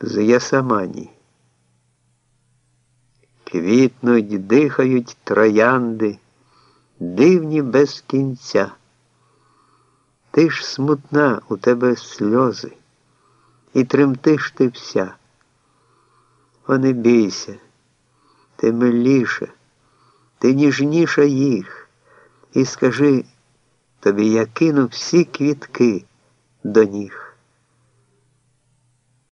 з Ясамані. Квітнуть, дихають троянди, дивні без кінця. Ти ж смутна, у тебе сльози, і тремтиш ти вся. О, не бійся, ти миліша, ти ніжніша їх, і скажи, тобі я кину всі квітки до ніг.